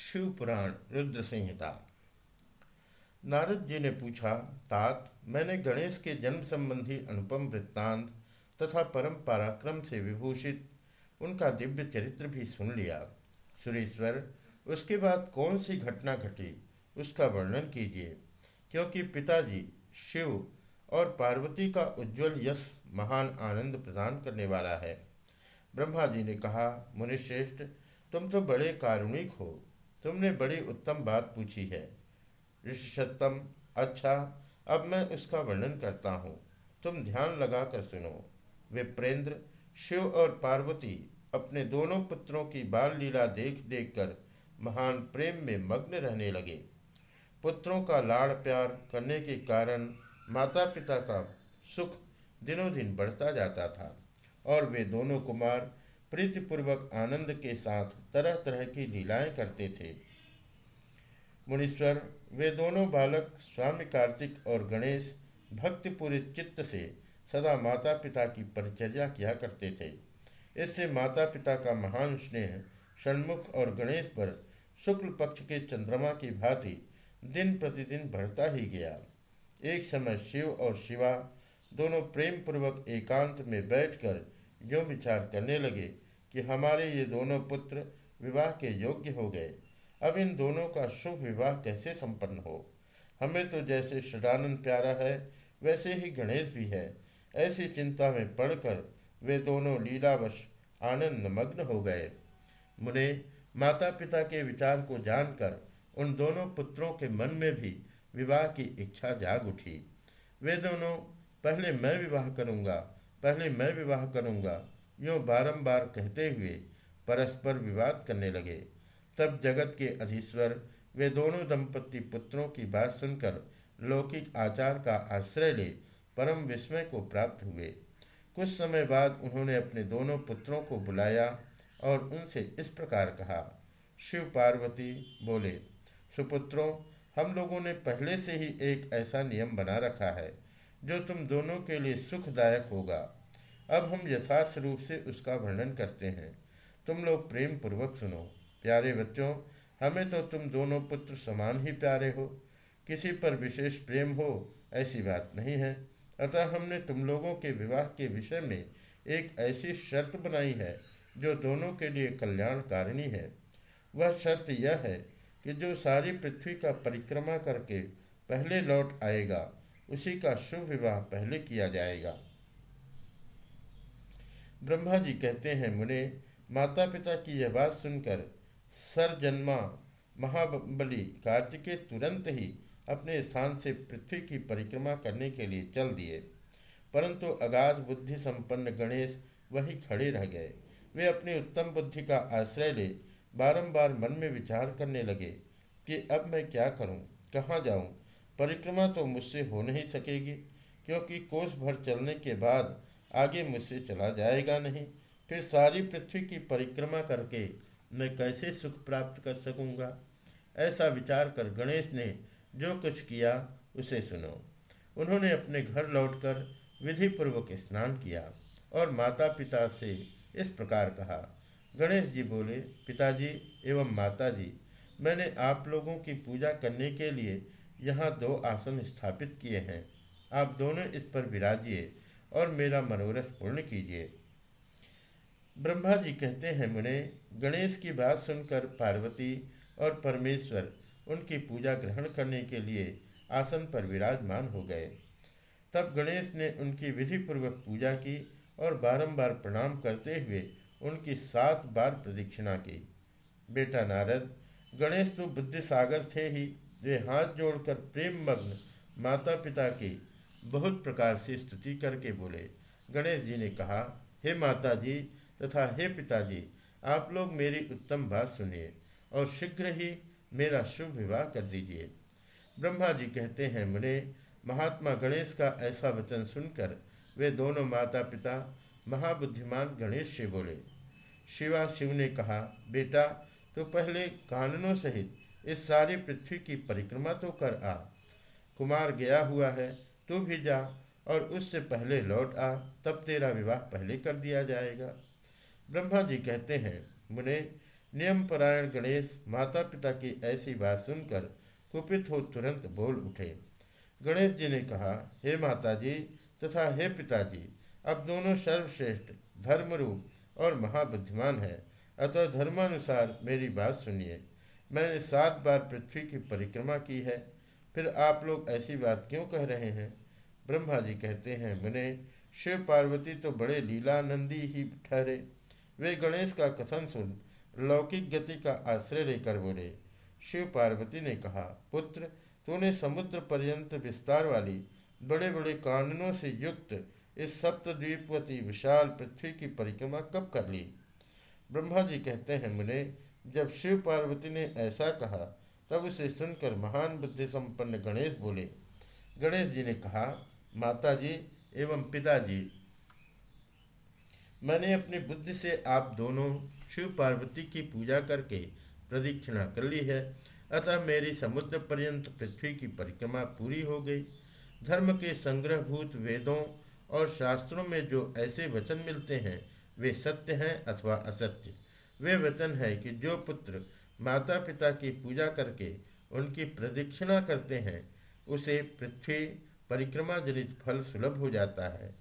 शिव पुराण रुद्र संहिता नारद जी ने पूछा, तात, मैंने गणेश के जन्म संबंधी अनुपम वृत्तांत तथा परम पराक्रम से विभूषित, उनका दिव्य चरित्र भी सुन लिया। सुरेश्वर, उसके बाद कौन सी घटना घटी, उसका वर्णन कीजिए, क्योंकि पिताजी शिव और पार्वती का उज्जवल यश महान आनंद प्रदान करने वाला है। ब्रह्मा जी ने कहा, मुनिश्रेष्ठ, तुम तो बड़े कारुणिक हो। तुमने बड़ी उत्तम बात पूछी है। ऋषिशतम अच्छा अब मैं उसका वर्णन करता हूँ। तुम ध्यान लगाकर सुनो। वे प्रेंद्र शिव और पार्वती अपने दोनों पुत्रों की बाल लीला देख देख कर महान प्रेम में मग्न रहने लगे। पुत्रों का लाड़ प्यार करने के कारण माता पिता का सुख दिनों दिन बढ़ता जाता था और वे दोनों कुमार प्रीतिपूर्वक आनंद के साथ तरह तरह की लीलाएँ करते थे। मुनीश्वर, वे दोनों बालक स्वामी कार्तिक और गणेश भक्तिपूरी चित्त से सदा माता पिता की परिचर्या किया करते थे। इससे माता पिता का महान स्नेह षणमुख और गणेश पर शुक्ल पक्ष के चंद्रमा की भांति दिन प्रतिदिन बढ़ता ही गया। एक समय शिव और शिवा दोनों प्रेम पूर्वक एकांत में बैठकर यूँ विचार करने लगे कि हमारे ये दोनों पुत्र विवाह के योग्य हो गए। अब इन दोनों का शुभ विवाह कैसे संपन्न हो? हमें तो जैसे षडानंद प्यारा है, वैसे ही गणेश भी है। ऐसी चिंता में पड़कर वे दोनों लीलावश आनंद मग्न हो गए। मुने माता पिता के विचार को जानकर उन दोनों पुत्रों के मन में भी विवाह की इच्छा जाग उठी। वे दोनों, पहले मैं विवाह करूँगा, पहले मैं विवाह करूँगा यूँ बारंबार कहते हुए परस्पर विवाद करने लगे। तब जगत के अधीश्वर, वे दोनों दंपति पुत्रों की बात सुनकर लौकिक आचार का आश्रय ले परम विस्मय को प्राप्त हुए। कुछ समय बाद उन्होंने अपने दोनों पुत्रों को बुलाया और उनसे इस प्रकार कहा, शिव पार्वती बोले, सुपुत्रों, हम लोगों ने पहले से ही एक ऐसा नियम बना रखा है, जो तुम दोनों के लिए सुखदायक होगा। अब हम यथार्थ रूप से उसका वर्णन करते हैं। तुम लोग प्रेम पूर्वक सुनो। प्यारे बच्चों, हमें तो तुम दोनों पुत्र समान ही प्यारे हो। किसी पर विशेष प्रेम हो, ऐसी बात नहीं है। अतः हमने तुम लोगों के विवाह के विषय में एक ऐसी शर्त बनाई है, जो दोनों के लिए कल्याणकारिणी है। वह शर्त यह है कि जो सारी पृथ्वी का परिक्रमा करके पहले लौट आएगा, उसी का शुभ विवाह पहले किया जाएगा। ब्रह्मा जी कहते हैं मुने माता पिता की यह बात सुनकर सर जन्मा महाबली कार्तिकेय तुरंत ही अपने स्थान से पृथ्वी की परिक्रमा करने के लिए चल दिए परंतु अगाध बुद्धि संपन्न गणेश वही खड़े रह गए वे अपनी उत्तम बुद्धि का आश्रय ले बारंबार मन में विचार करने लगे कि अब मैं क्या करूँ, कहाँ जाऊँ? परिक्रमा तो मुझसे हो नहीं सकेगी क्योंकि कोष भर चलने के बाद आगे मुझसे चला जाएगा नहीं। फिर सारी पृथ्वी की परिक्रमा करके मैं कैसे सुख प्राप्त कर सकूँगा? ऐसा विचार कर गणेश ने जो कुछ किया, उसे सुनो। उन्होंने अपने घर लौटकर विधिपूर्वक स्नान किया और माता पिता से इस प्रकार कहा। गणेश जी बोले, पिताजी एवं माता जी मैंने आप लोगों की पूजा करने के लिए यहाँ दो आसन स्थापित किए हैं। आप दोनों इस पर विराजिए। और मेरा मनोरथ पूर्ण कीजिए। ब्रह्मा जी कहते हैं, मुने, गणेश की बात सुनकर पार्वती और परमेश्वर उनकी पूजा ग्रहण करने के लिए आसन पर विराजमान हो गए। तब गणेश ने उनकी विधिपूर्वक पूजा की और बारंबार प्रणाम करते हुए उनकी सात बार प्रदक्षिणा की। बेटा नारद, गणेश तो बुद्धि सागर थे ही, वे हाथ जोड़कर प्रेम मग्न माता पिता की बहुत प्रकार से स्तुति करके बोले। गणेश जी ने कहा, हे माता जी तथा हे पिताजी, आप लोग मेरी उत्तम बात सुनिए और शीघ्र ही मेरा शुभ विवाह कर दीजिए। ब्रह्मा जी कहते हैं, मुने, महात्मा गणेश का ऐसा वचन सुनकर वे दोनों माता पिता महाबुद्धिमान गणेश से बोले। शिवा शिव ने कहा, बेटा तो पहले काननों सहित इस सारी पृथ्वी की परिक्रमा तो कर आ। कुमार गया हुआ है तू भी जा और उससे पहले लौट आ, तब तेरा विवाह पहले कर दिया जाएगा। ब्रह्मा जी कहते हैं, मुने नियम परायण गणेश माता पिता की ऐसी बात सुनकर कुपित हो तुरंत बोल उठे। गणेश जी ने कहा, हे माता जी तथा हे पिताजी, अब दोनों सर्वश्रेष्ठ, धर्मरूप और महाबुद्धिमान है। अतः धर्मानुसार मेरी बात सुनिए। मैंने सात बार पृथ्वी की परिक्रमा की है। फिर आप लोग ऐसी बात क्यों कह रहे हैं? ब्रह्मा जी कहते हैं, मुने शिव पार्वती तो बड़े लीलानंदी ही ठहरे। वे गणेश का कथन सुन, लौकिक गति का आश्रय लेकर बोले। शिव पार्वती ने कहा, पुत्र, तूने समुद्र पर्यंत विस्तार वाली बड़े बड़े कानूनों से युक्त इस सप्तद्वीपवती विशाल पृथ्वी की परिक्रमा कब कर ली? ब्रह्मा जी कहते हैं, मुने जब शिव पार्वती ने ऐसा कहा, तब उसे सुनकर महान बुद्धि संपन्न गणेश बोले। गणेश जी ने कहा माता जी एवं पिताजी। मैंने अपनी बुद्धि से आप दोनों शिव पार्वती की पूजा करके प्रदीक्षिणा कर ली है। अतः मेरी समुद्र पर्यंत पृथ्वी की परिक्रमा पूरी हो गई। धर्म के संग्रहभूत वेदों और शास्त्रों में जो ऐसे वचन मिलते हैं, वे सत्य हैं अथवा असत्य। वे वचन है कि जो पुत्र माता पिता की पूजा करके उनकी प्रदक्षिणा करते हैं, उसे पृथ्वी परिक्रमा जनित फल सुलभ हो जाता है।